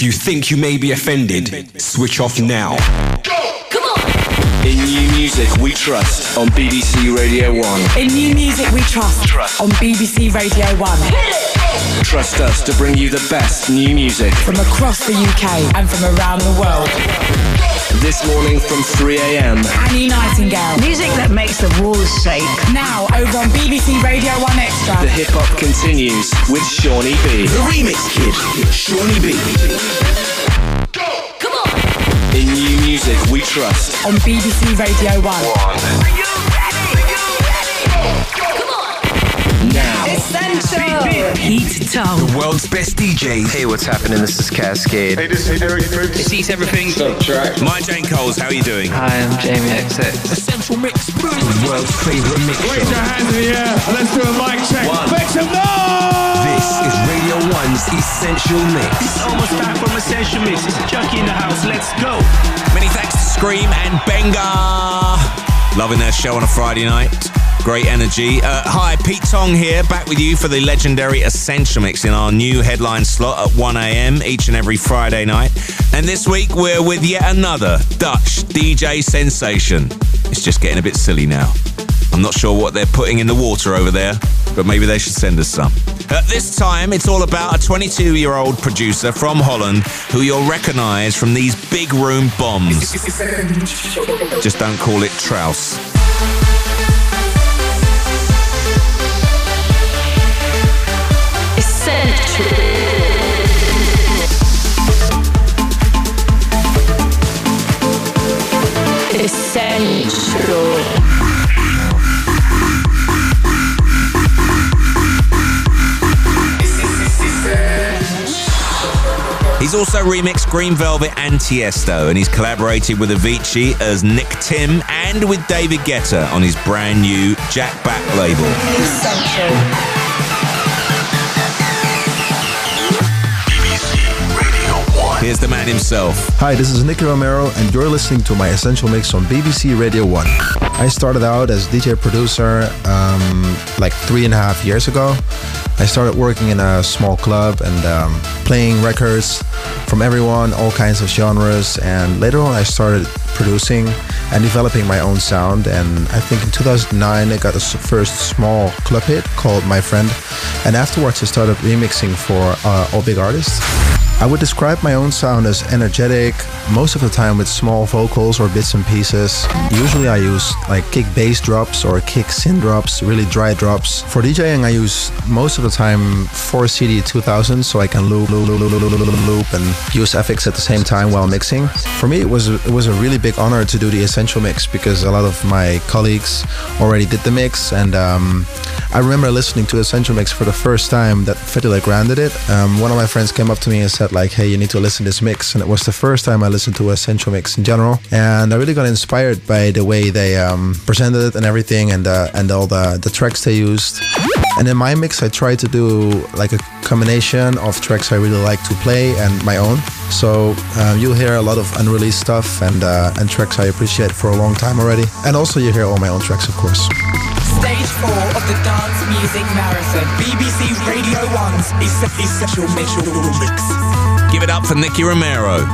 If you think you may be offended, switch off now. In new music we trust on BBC Radio 1. In new music we trust, Trust. on BBC Radio 1. Trust us to bring you the best new music. From across the UK and from around the world. This morning from 3am. Annie Nightingale. Music that makes the walls shake. Now over on BBC Radio 1 Extra. The hip hop continues with Shawnee B. The Remix Kid, Shawnee B. Go! Come on. In new music we trust. On BBC Radio 1. Now. Pete Tong. World's best DJs. Hey, what's happening? This is Kaskade. Hey, this is Eric Prydz. Sees everything. My Jane Coles, how are you doing? Hi, I'm Jamie XX. Essential Mix. The world's favorite mix Raise your hands in the air and let's do a mic check. Make some noise! This is Radio 1's Essential Mix. It's Almost back from Essential Mix. It's Chuckie in the house. Let's go. Many thanks to Skream and Benga. Loving their show on a Friday night. Great energy. Uh, hi, Pete Tong here, back with you for the legendary Essential Mix in our new headline slot at 1am each and every Friday night. And this week we're with yet another Dutch DJ sensation. It's just getting a bit silly now. I'm not sure what they're putting in the water over there, but maybe they should send us some. At this time, it's all about a 22 year old producer from Holland who you'll recognize from these big room bombs. Just don't call it Trouse. Essential. He's also remixed Green Velvet and Tiesto, and he's collaborated with Avicii as Nick Tim and with David Guetta on his brand new Jack Back label. Here's the man himself. Hi, this is Nicky Romero, and you're listening to my Essential Mix on BBC Radio 1. I started out as DJ producer um, like three and a half years ago. I started working in a small club and um, playing records from everyone, all kinds of genres. And later on, I started producing and developing my own sound. And I think in 2009, I got s- first small club hit called My Friend. And afterwards, I started remixing for uh, all big artists. I would describe my own sound as energetic, most of the time with small vocals or bits and pieces. Usually I use like kick bass drops or kick synth drops, really dry drops. For DJing I use most of the time 4 CDJ 2000 so I can loop, loop, loop, loop, loop, loop, loop and use FX at the same time while mixing. For me it was it was a really big honor to do the essential mix because a lot of my colleagues already did the mix and um, I remember listening to Essential Mix for the first time that Fedde Le Grand did it. Um, one of my friends came up to me and said like, hey, you need to listen to this mix. And it was the first time I listened to Essential Mix in general. And I really got inspired by the way they um, presented it and everything and, uh, and all the, the tracks they used. And in my mix, I tried to do like a combination of tracks I really like to play and my own. So um, you'll hear a lot of unreleased stuff and, uh, and tracks I appreciate for a long time already. And also you hear all my own tracks, of course. Stage four of the Dance Music Marathon. BBC Radio 1's Essen- Essential Mix. Give it up for Nicky Romero.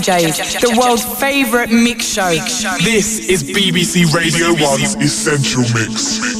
DJs, the world's favorite mix show. This is BBC Radio 1's Essential Mix.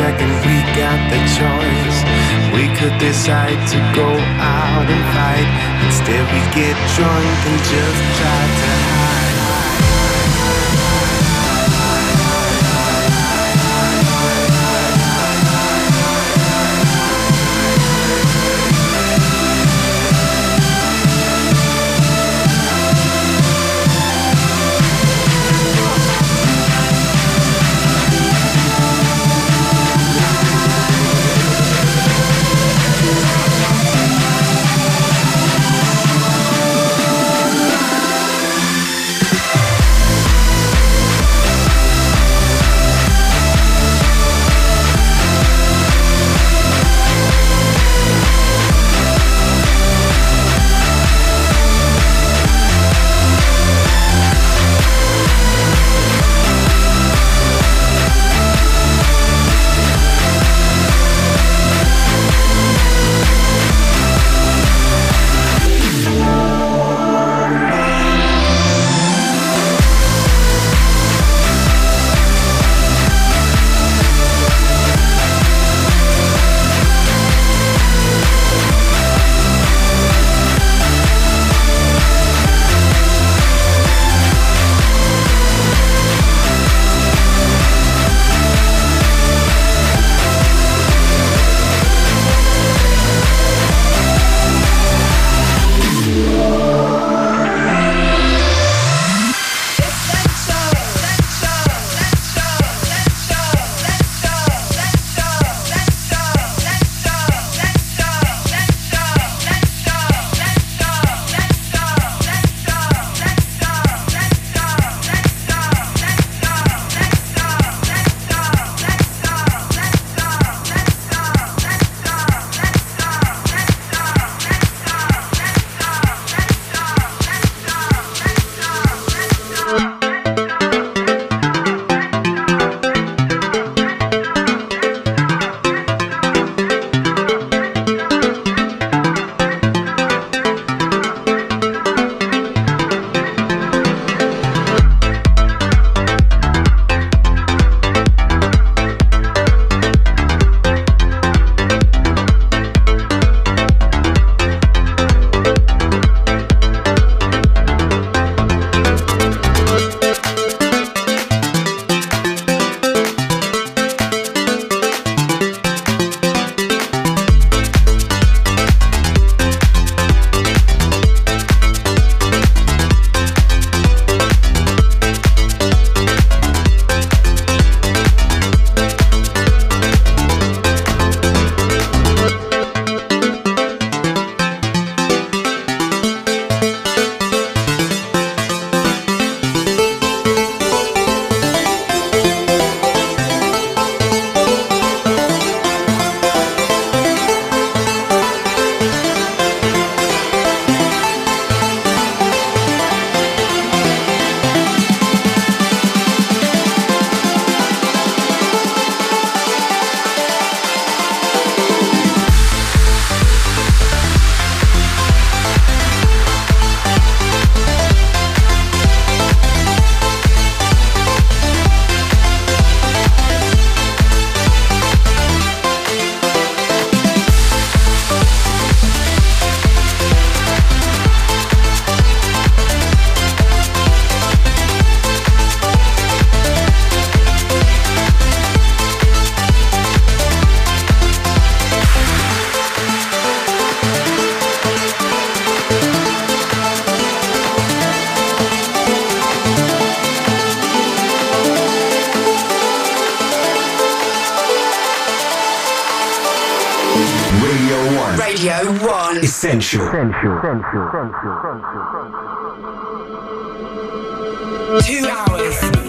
Second, we got the choice. We could decide to go out and fight. Instead, we get drunk and just try to hide. Essential. Two hours,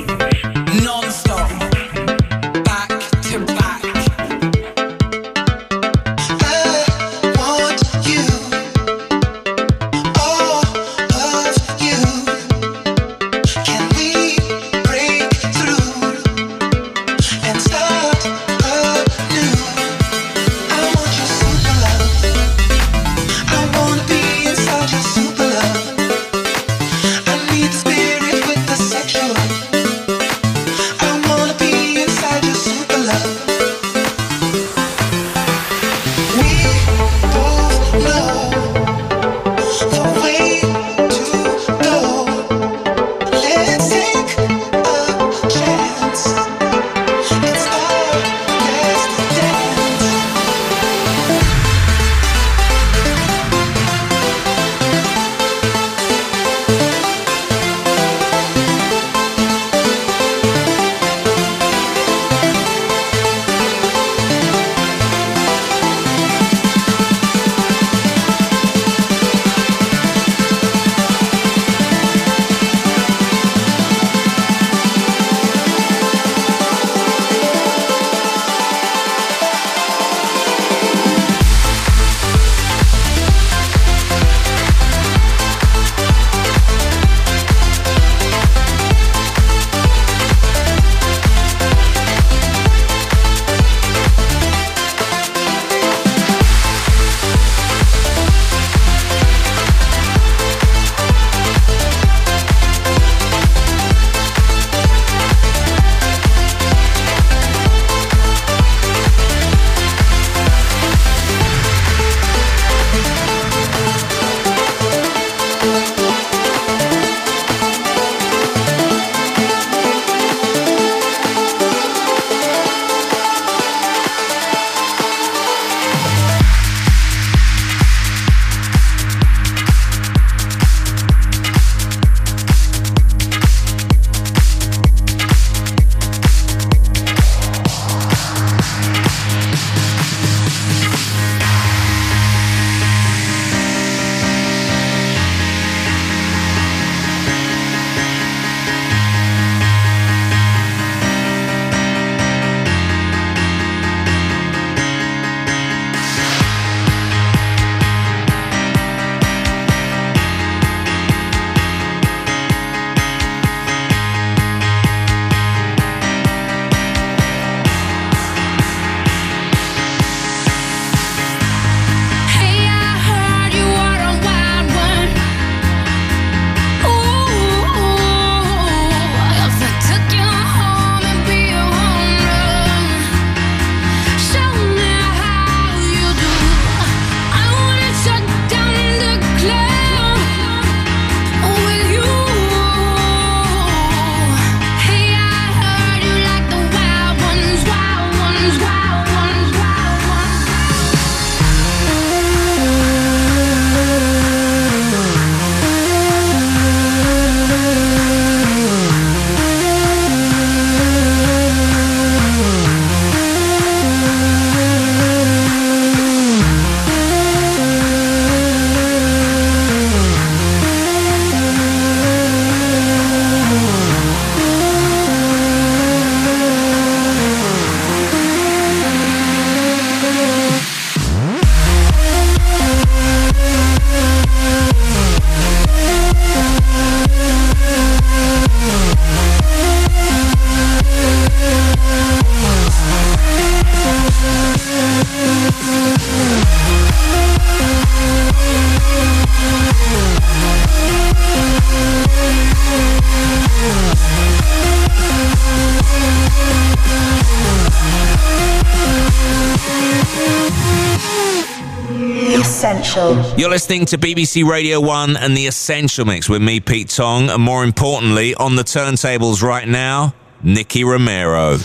Essential. You're listening to BBC Radio 1 and The Essential Mix with me, Pete Tong, and more importantly, on the turntables right now, Nicky Romero.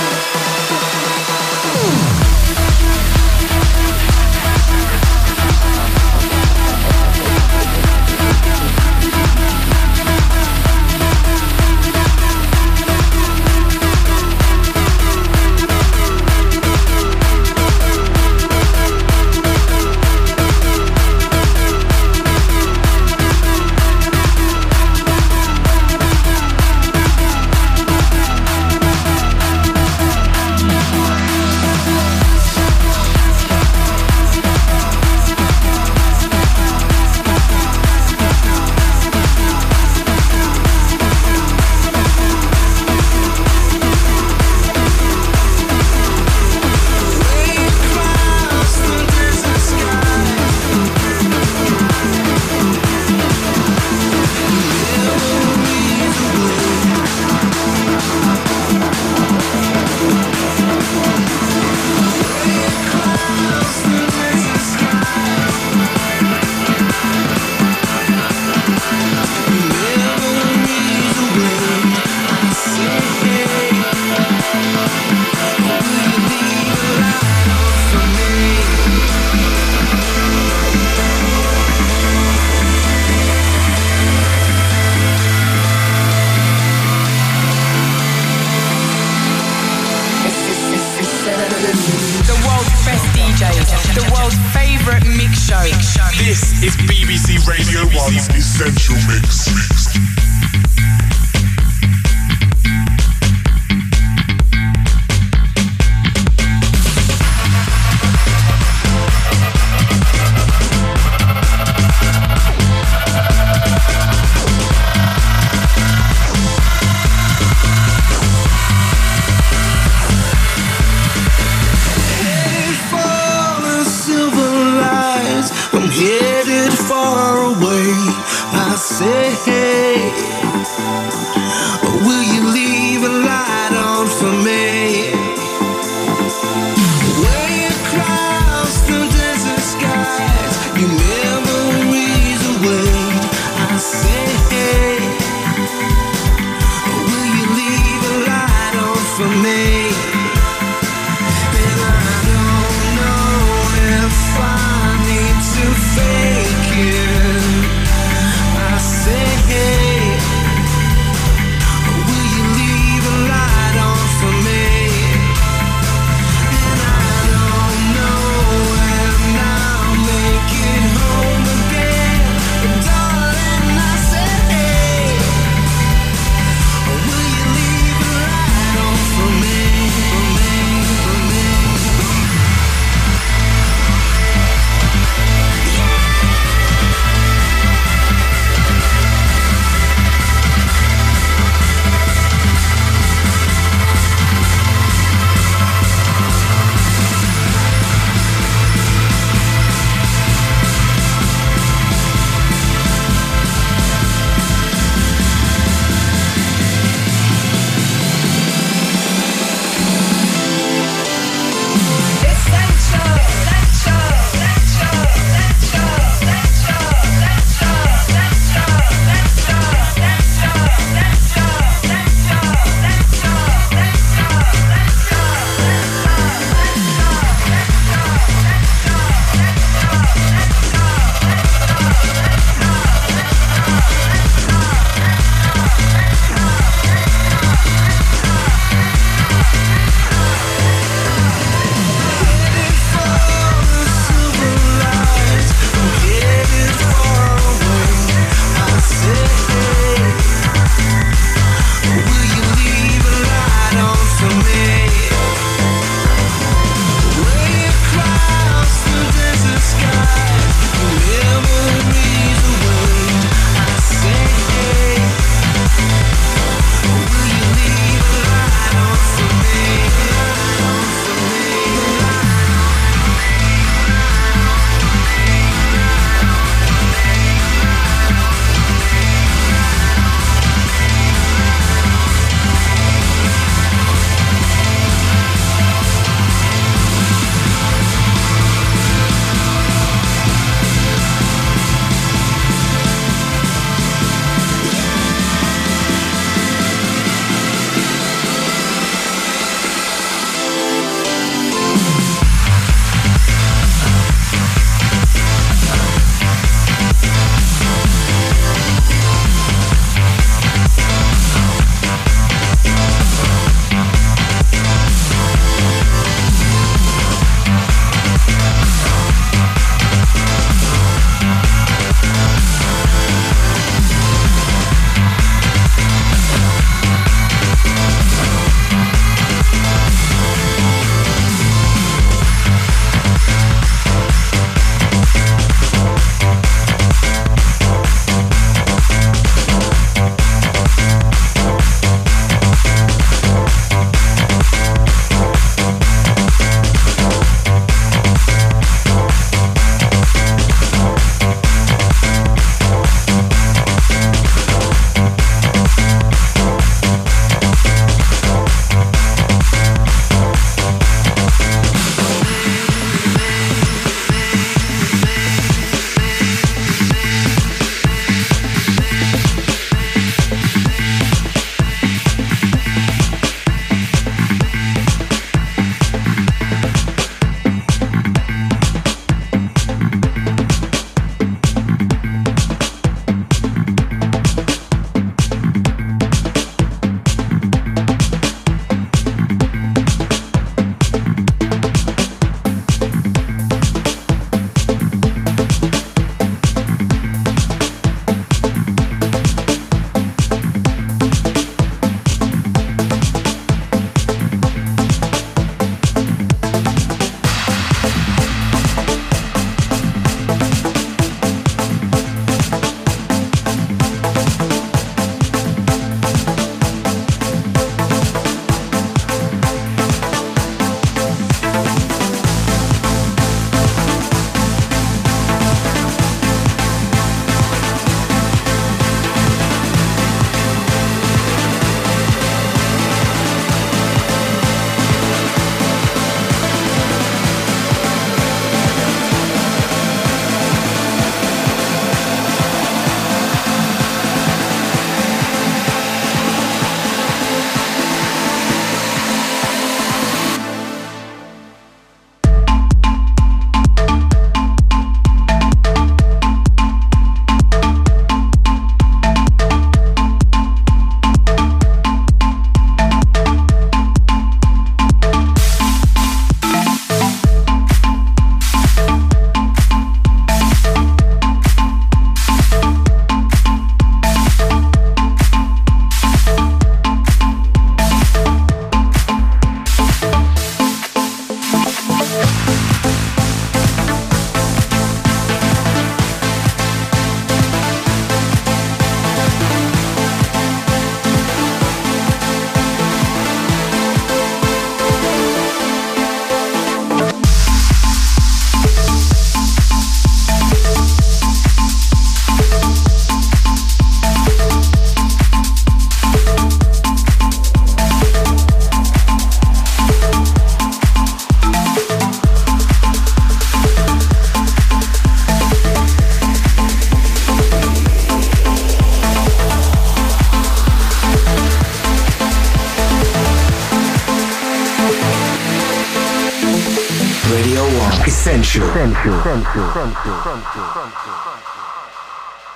Bye.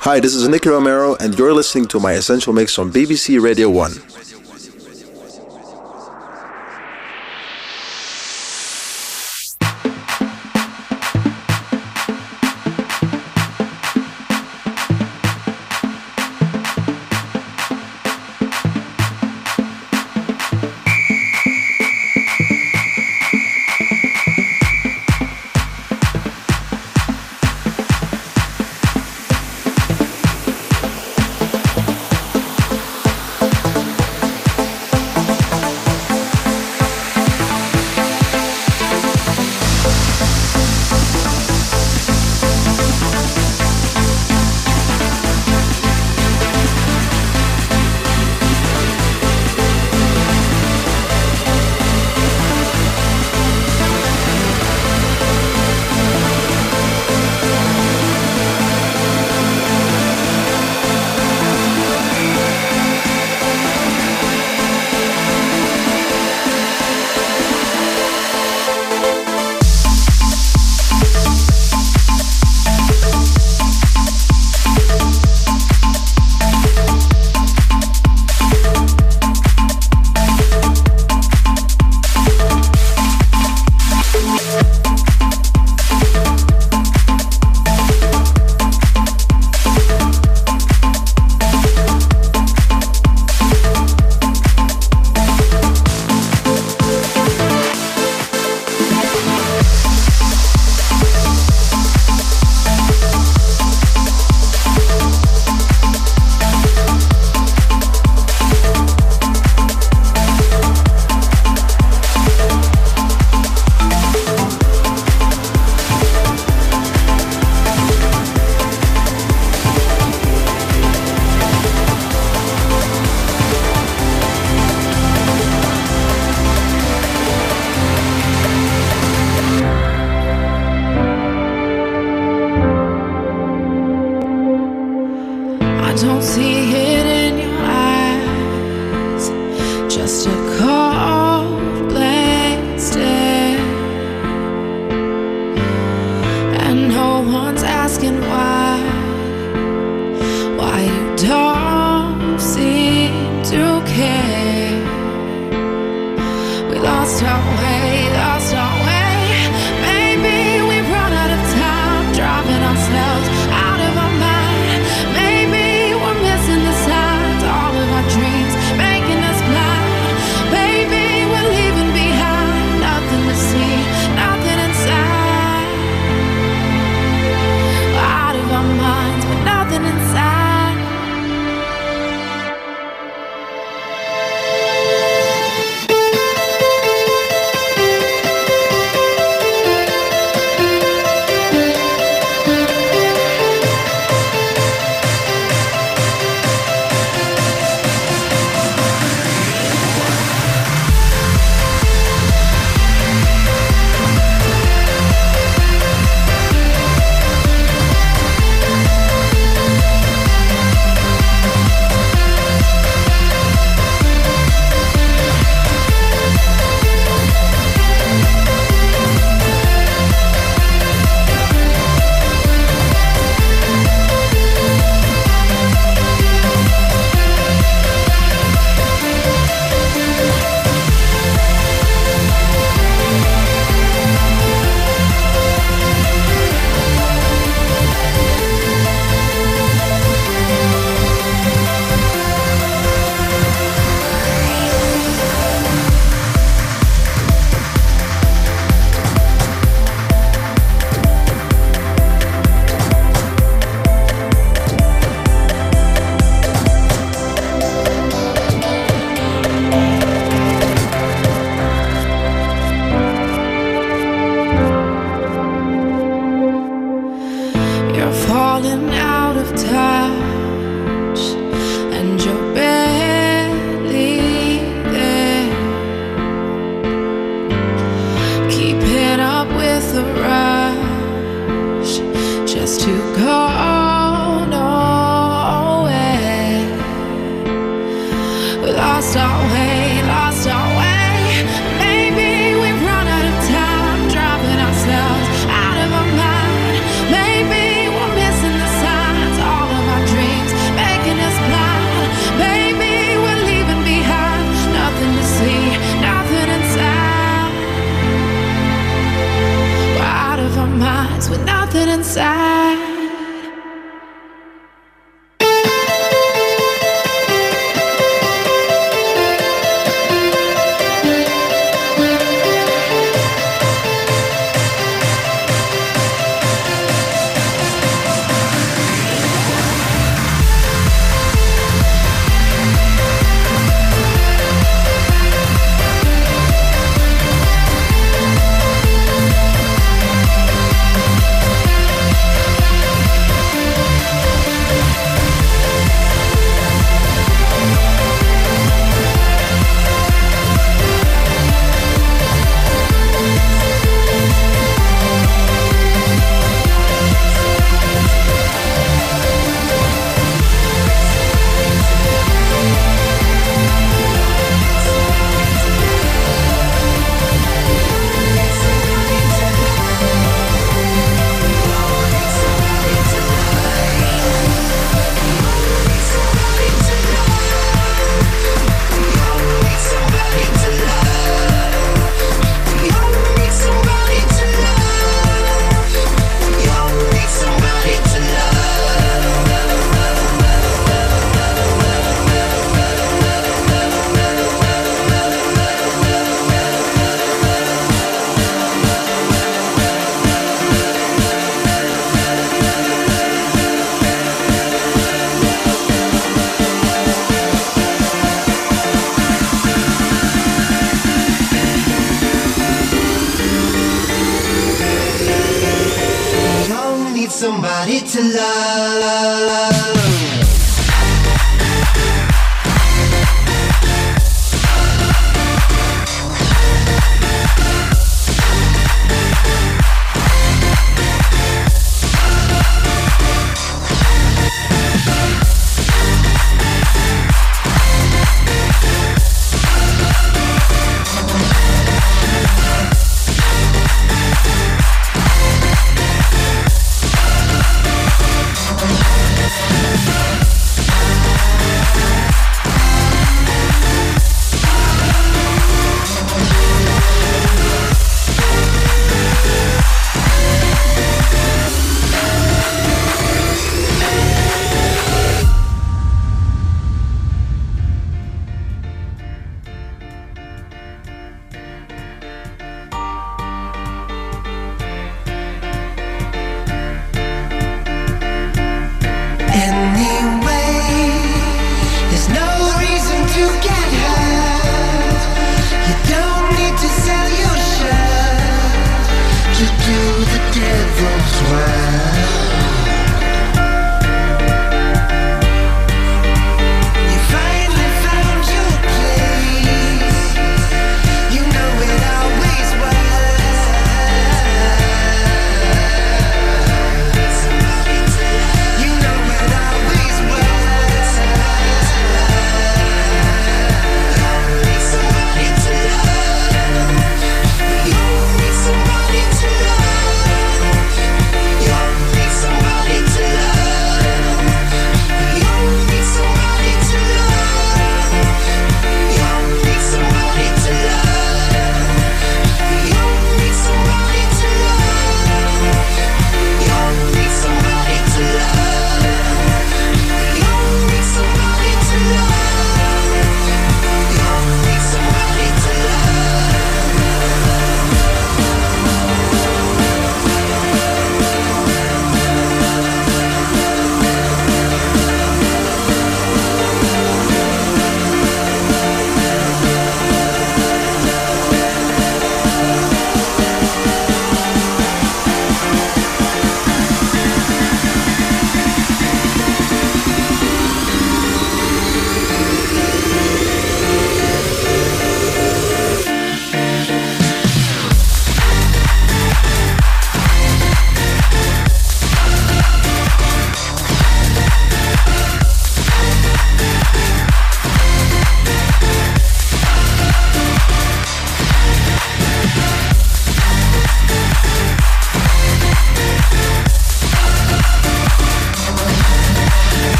Hi, this is Nicky Romero, and you're listening to my Essential Mix on BBC Radio 1.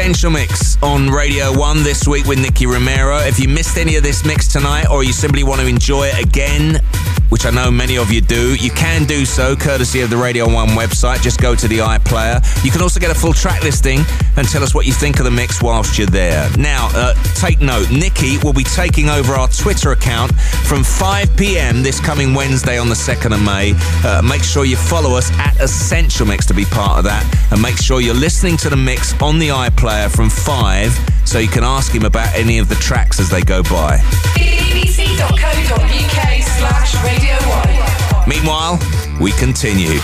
Essential Mix on Radio 1 this week with Nicky Romero. If you missed any of this mix tonight or you simply want to enjoy it again, which I know many of you do, you can do so courtesy of the Radio 1 website. Just go to the iPlayer. You can also get a full track listing and tell us what you think of the mix whilst you're there. Now, uh, take note, Nicky will be taking over our Twitter account from 5 p.m. this coming Wednesday on the 2nd of May. Uh, make sure you follow us at Essential Mix to be part of that and make sure you're listening to the mix on the iPlayer from 5 so you can ask him about any of the tracks as they go by. bbc.co.uk slash radio 1. Meanwhile, we continue.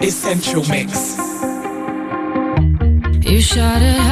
Essential Mix. You shot it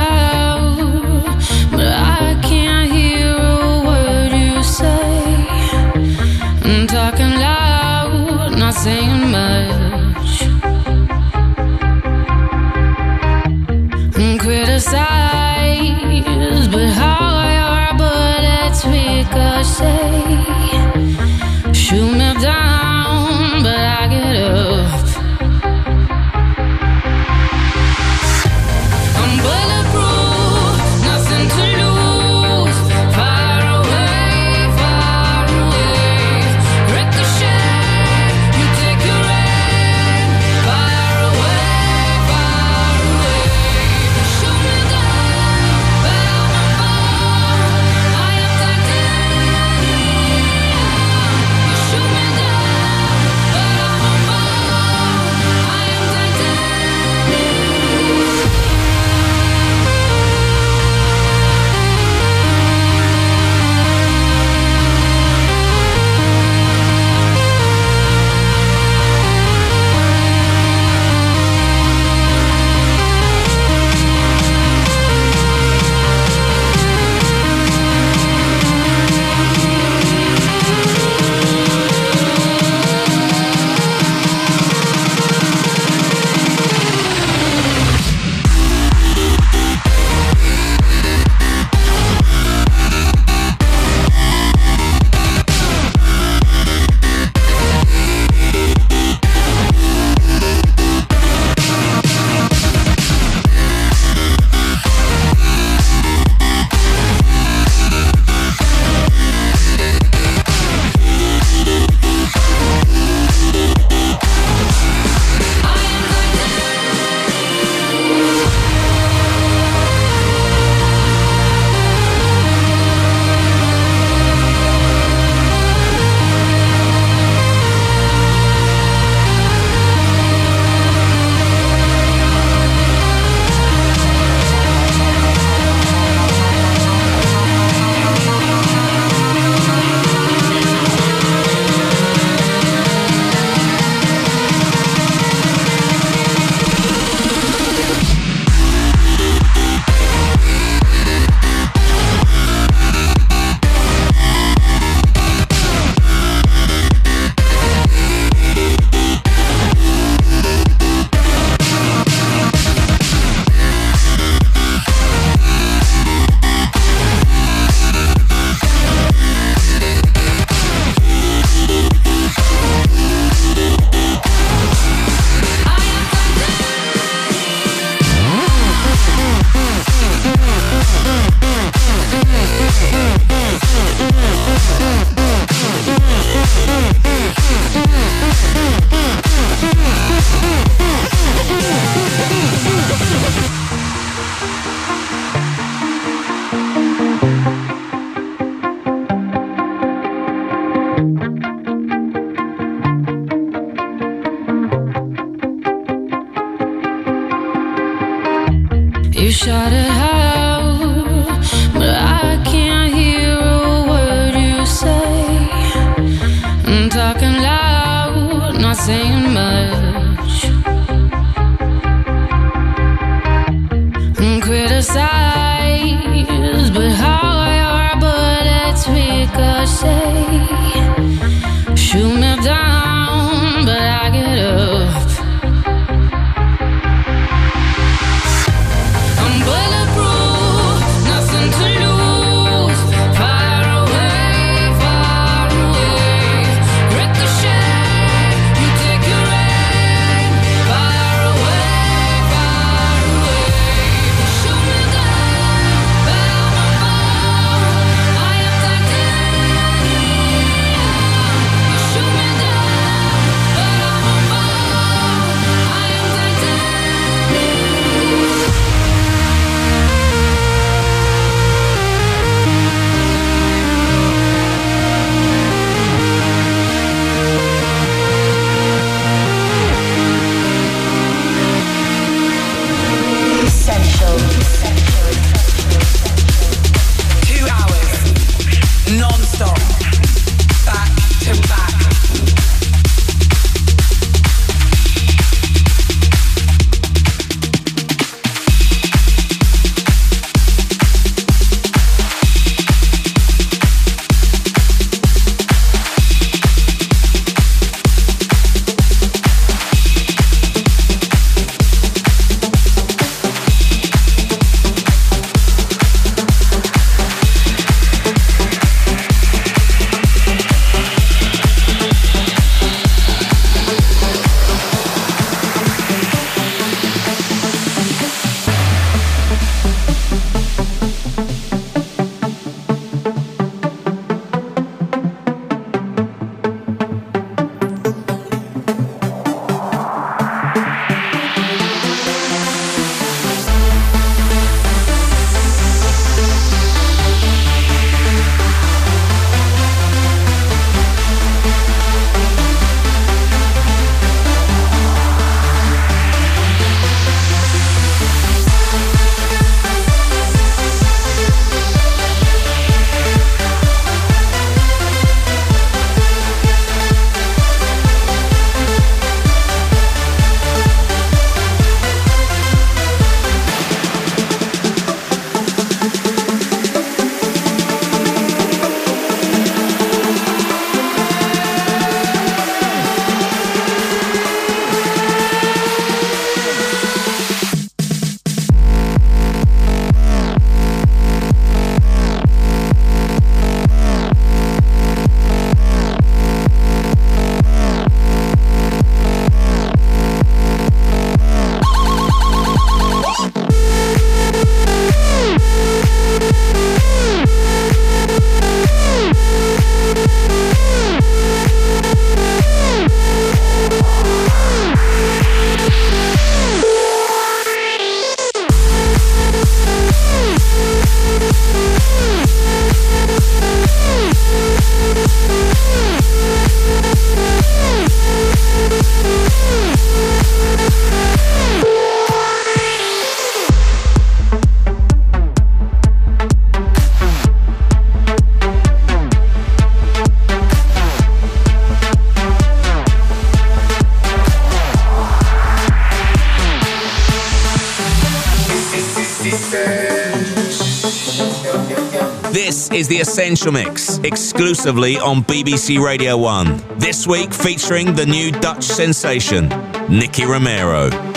the Essential Mix, exclusively on BBC Radio 1. This week featuring the new Dutch sensation, Nicky Romero.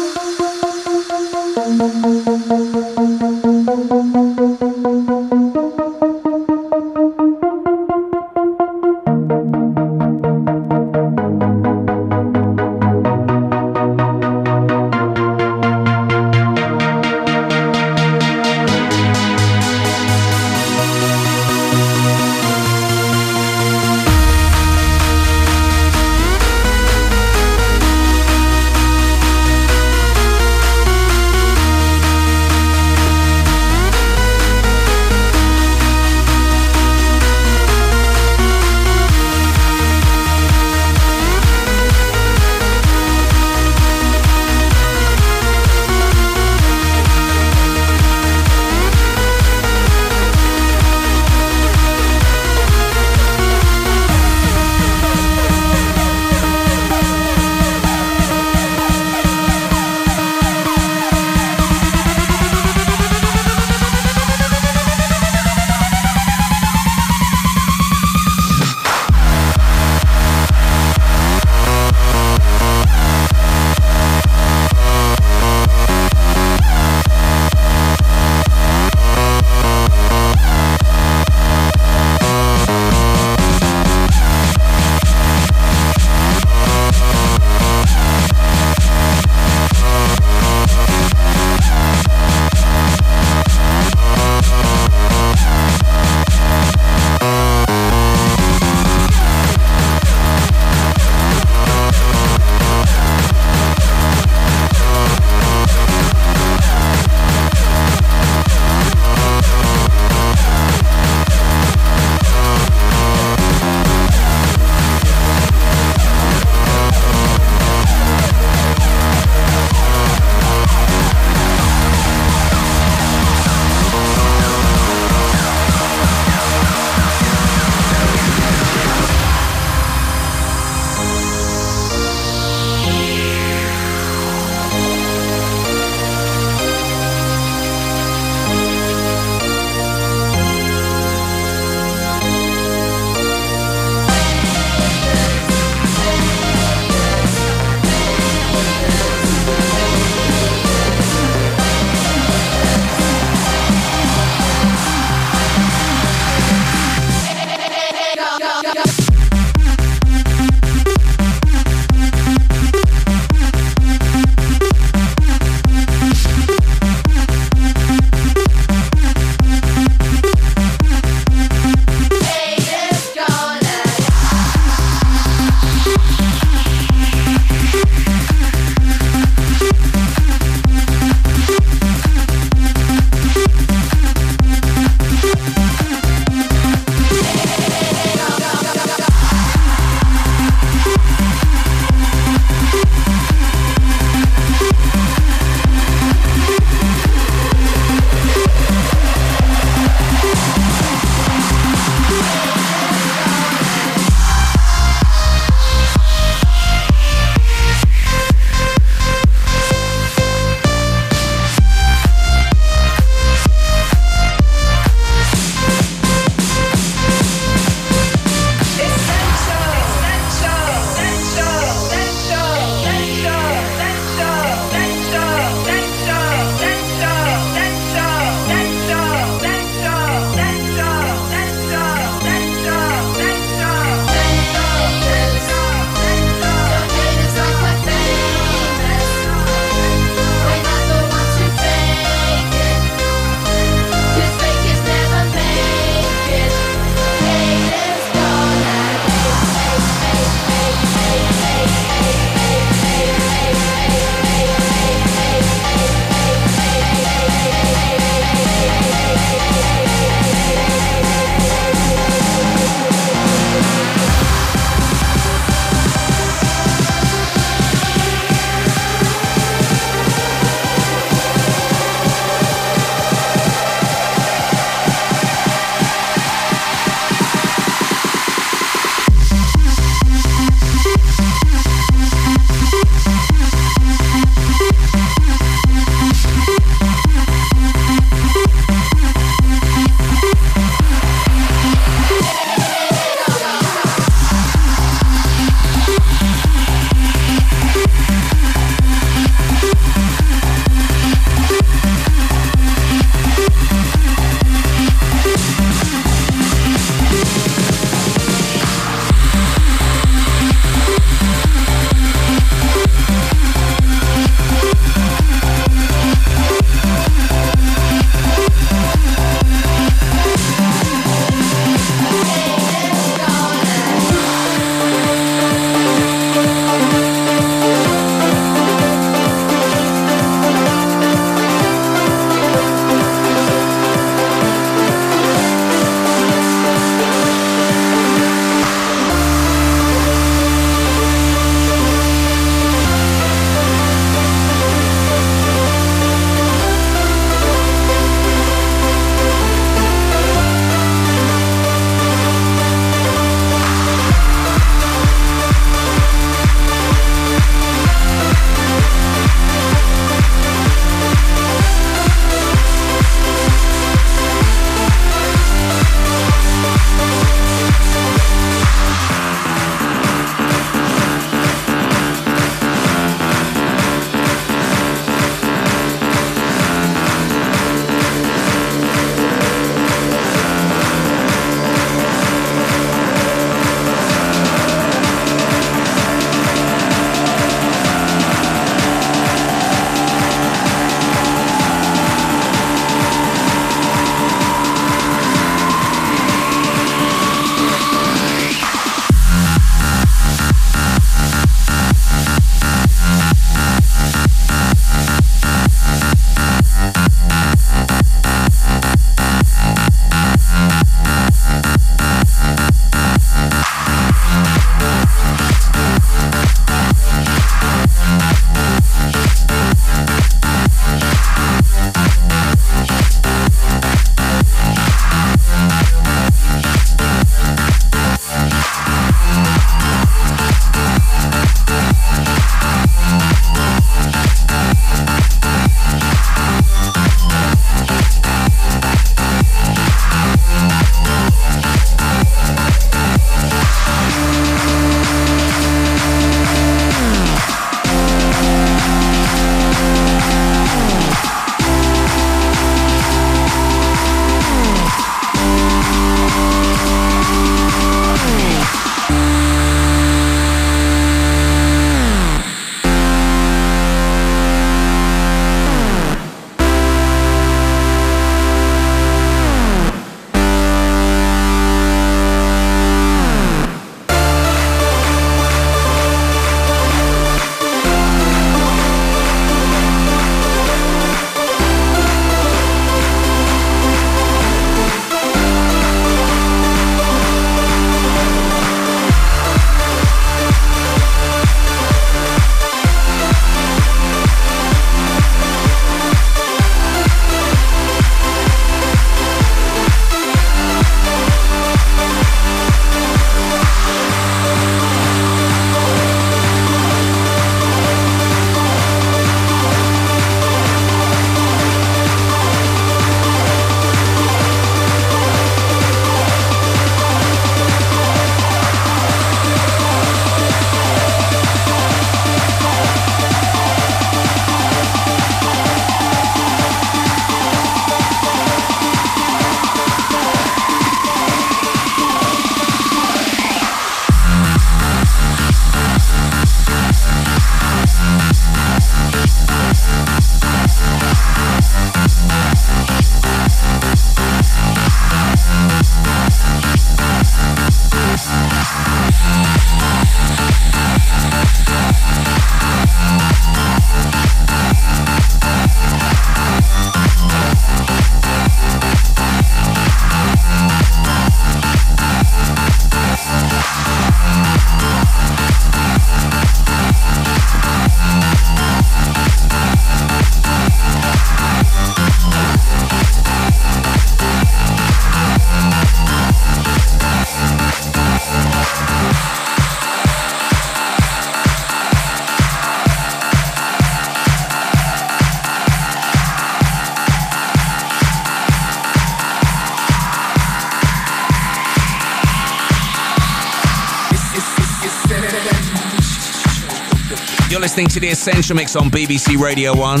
Listening to the Essential Mix on BBC Radio 1.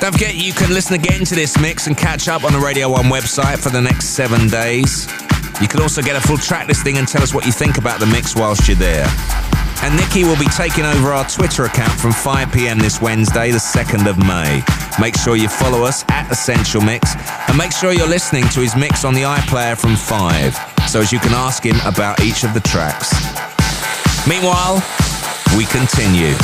Don't forget you can listen again to this mix and catch up on the Radio 1 website for the next seven days. You can also get a full track listing and tell us what you think about the mix whilst you're there. And Nicky will be taking over our Twitter account from 5 pm this Wednesday, the 2nd of May. Make sure you follow us at Essential Mix and make sure you're listening to his mix on the iPlayer from 5 so as you can ask him about each of the tracks. Meanwhile, we continue.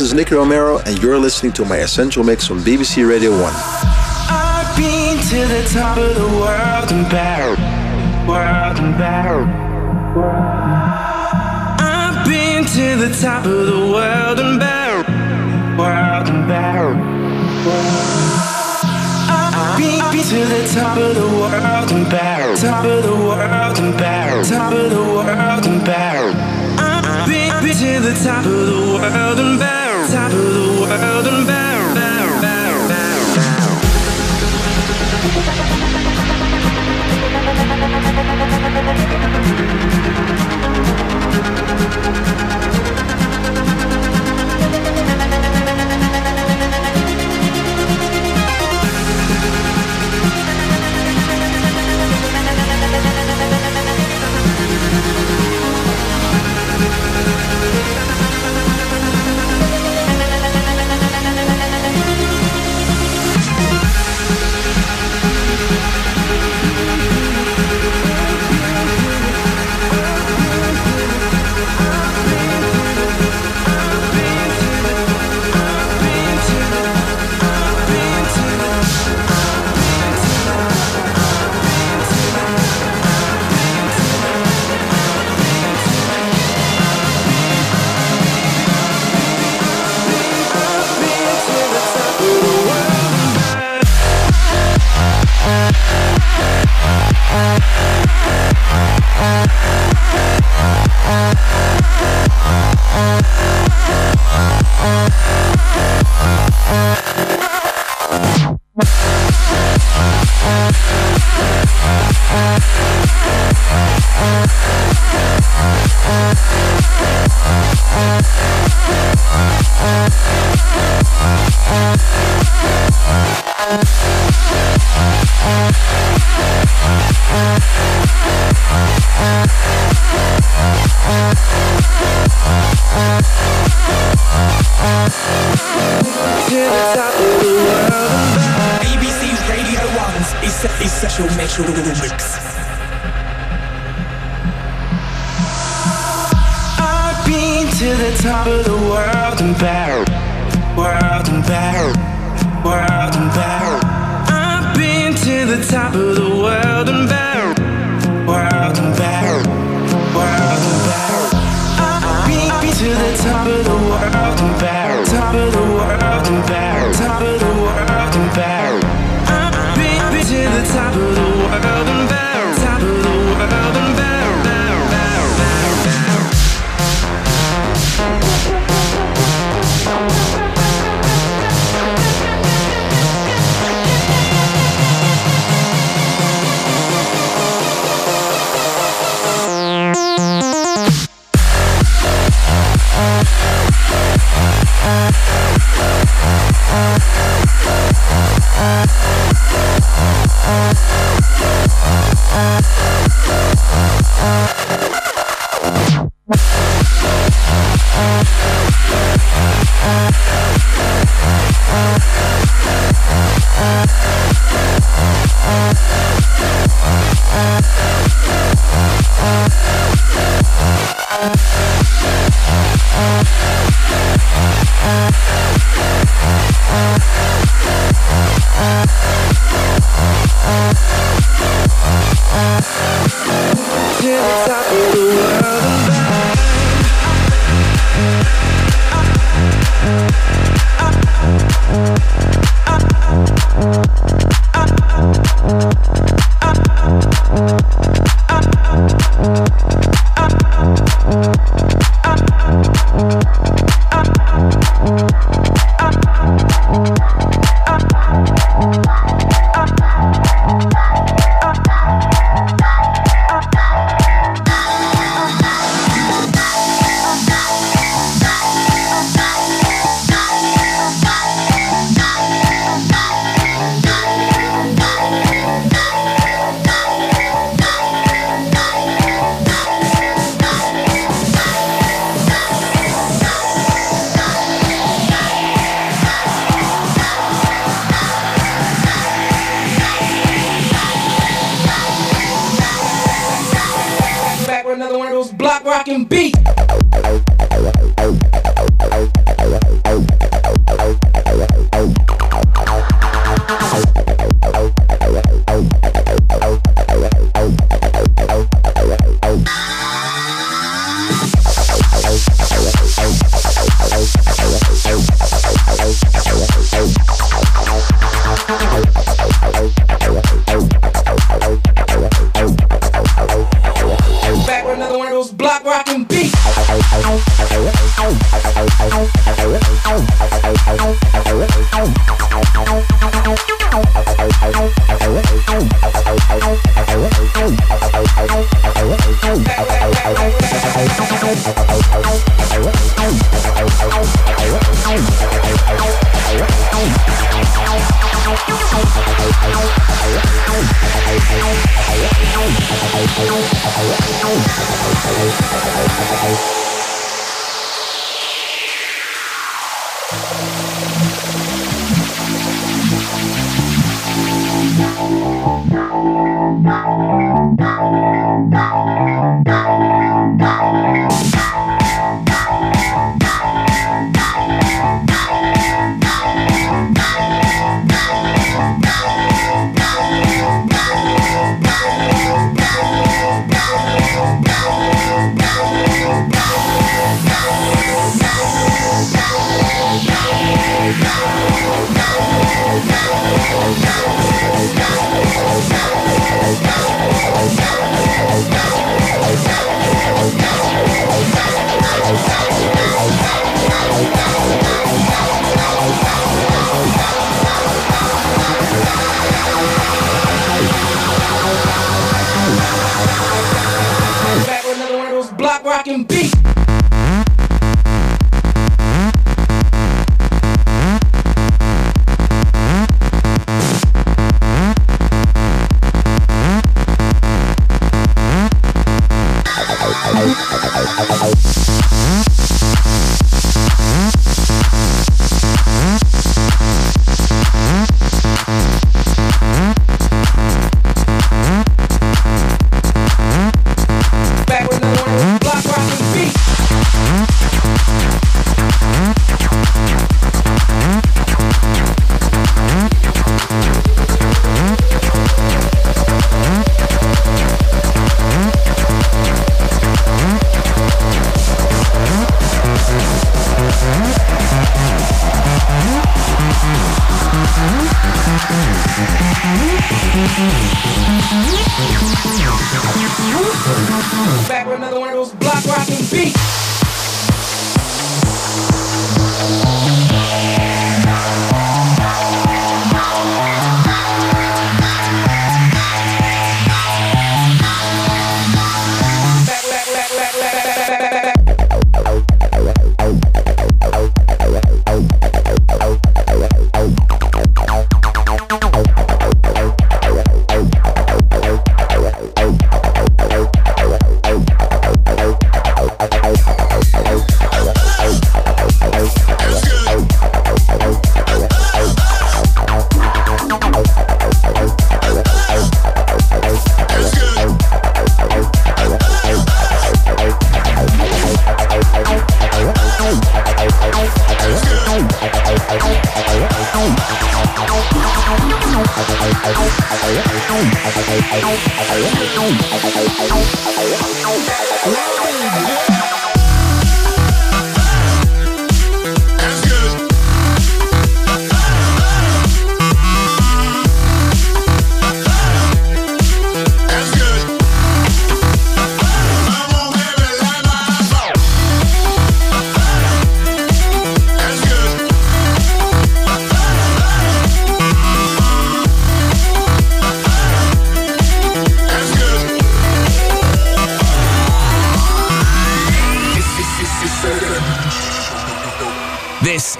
This is Nicky Romero, and you're listening to my Essential Mix on BBC Radio 1. I've been to the top of the world and back. World and back. I've been to the top of the world and back. World and back. To the top of the world and back. Top of the world and back. Top of the world and back. I've been to the top of the world and back top of the world.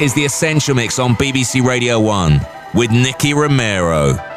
Is the Essential Mix on BBC Radio 1 with Nicky Romero.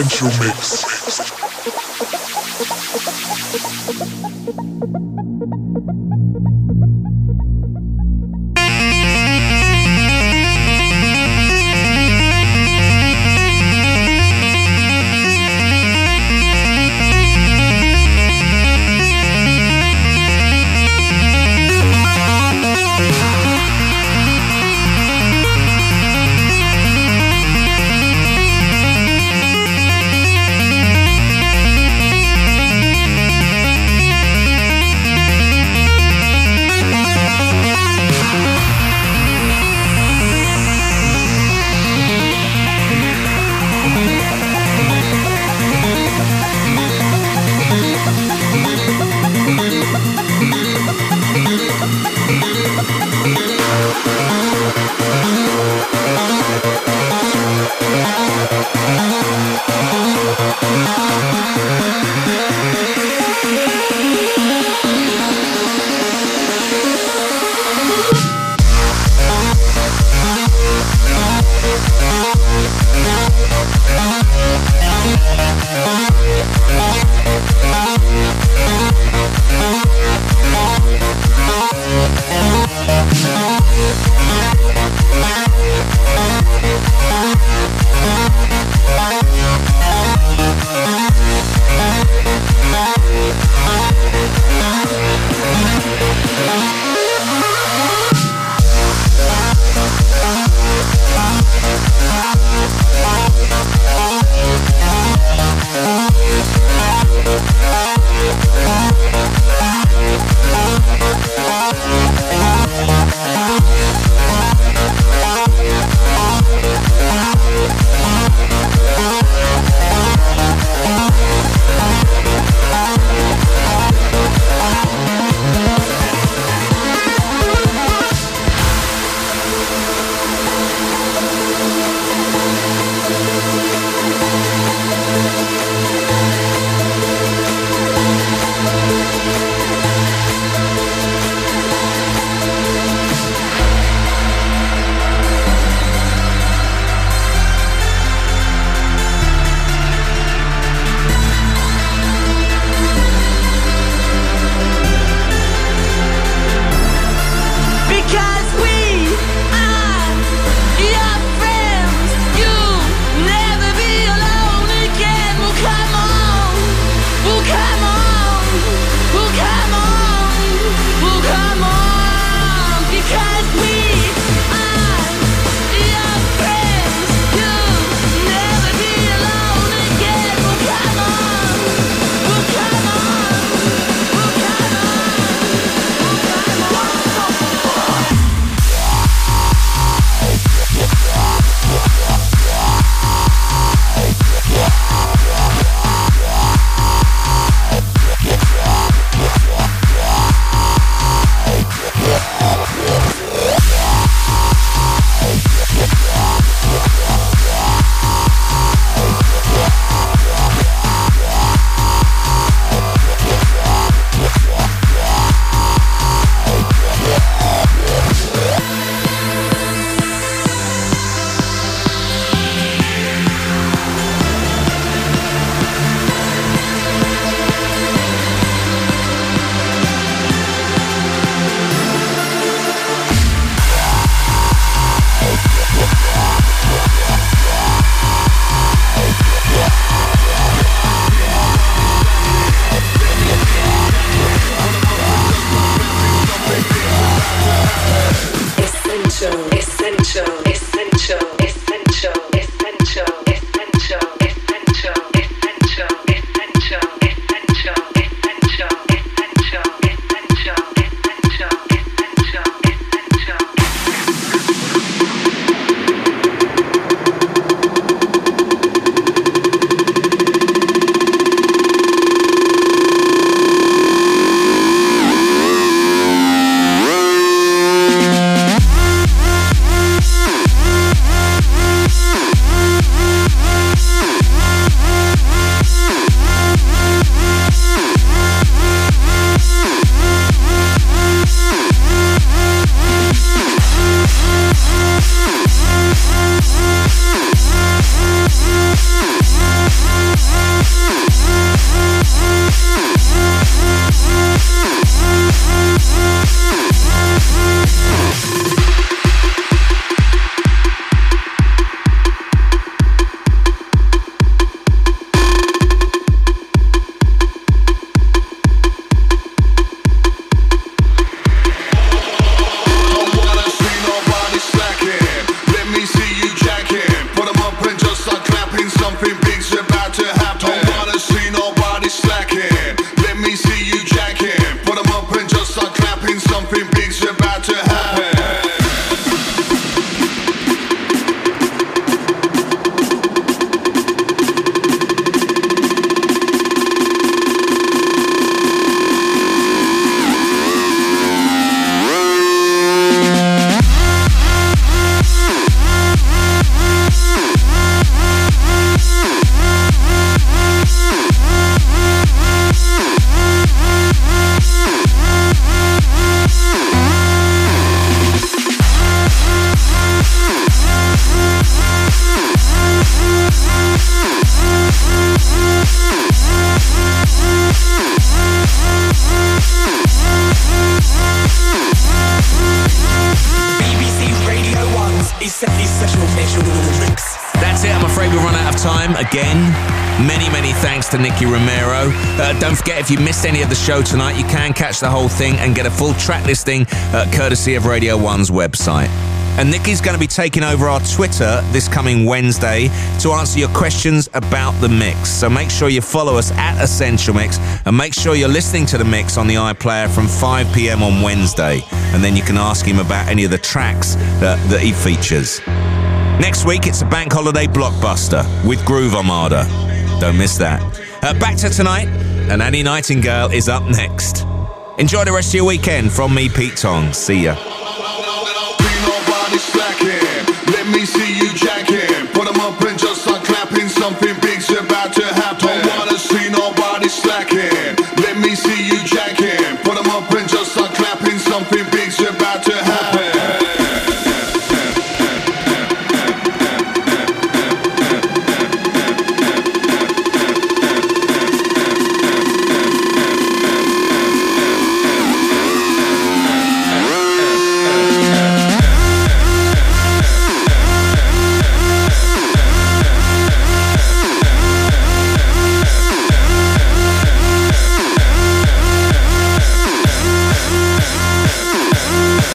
Essential Mix. Show tonight, you can catch the whole thing and get a full track listing uh, courtesy of Radio 1's website. And Nicky's going to be taking over our Twitter this coming Wednesday to answer your questions about the mix. So make sure you follow us at Essential Mix and make sure you're listening to the mix on the iPlayer from 5 p.m. on Wednesday. And then you can ask him about any of the tracks that, that he features. Next week, it's a bank holiday blockbuster with Groove Armada. Don't miss that. Uh, back to tonight, and Annie Nightingale is up next. Enjoy the rest of your weekend from me, Pete Tong. See ya. Let me see you jacking. Put 'em up and just start clapping something.